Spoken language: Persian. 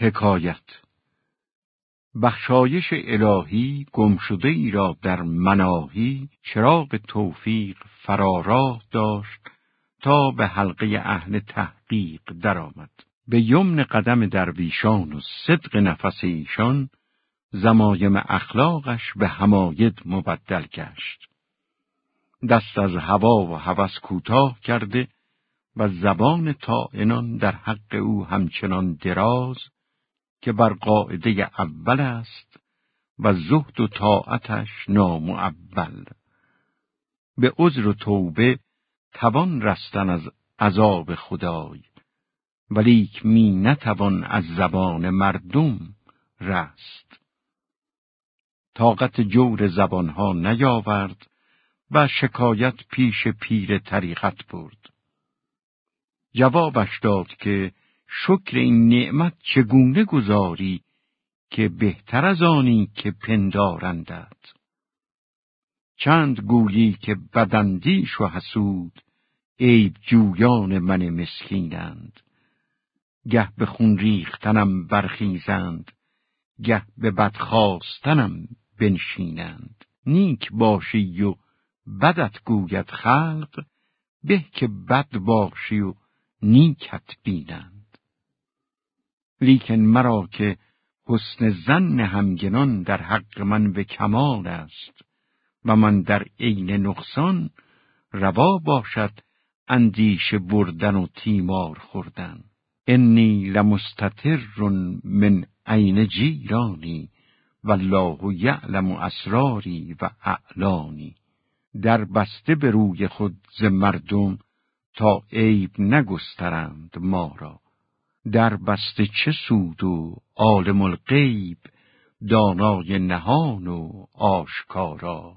حکایت بخشایش الهی گمشده ای را در مناهی چراغ توفیق فراراه داشت تا به حلقه اهل تحقیق درآمد. به یمن قدم درویشان و صدق نفس ایشان زمایم اخلاقش به هماید مبدل گشت. دست از هوا و هوس کوتاه کرده و زبان تائنان در حق او همچنان دراز که بر قاعده اول است و زهد و طاعتش نامعول. به عذر و توبه توان رستن از عذاب خدای ولیک می نتوان از زبان مردم رست. طاقت جور زبانها نیاورد و شکایت پیش پیر طریقت برد. جوابش داد که شکر این نعمت چگونه گذاری که بهتر از آنی که پندارندد چند گویی که بدندیش و حسود عیب جویان من مسکینند. گه به خون ریختنم برخیزند گه به بد خواستنم بنشینند. نیک باشی و بدت گوید خلق به که بد باشی و نیکت بینند. لیکن مرا که حسن زن همگنان در حق من به کمال است و من در عین نقصان روا باشد اندیش بردن و تیمار خوردن. انی لمستتر من عین جیرانی والله یعلم اسراری و اعلانی. در بسته به روی خود ز مردم تا عیب نگسترند ما را. در بسته چه سود و عالم الغیب دانای نهان و آشکارا.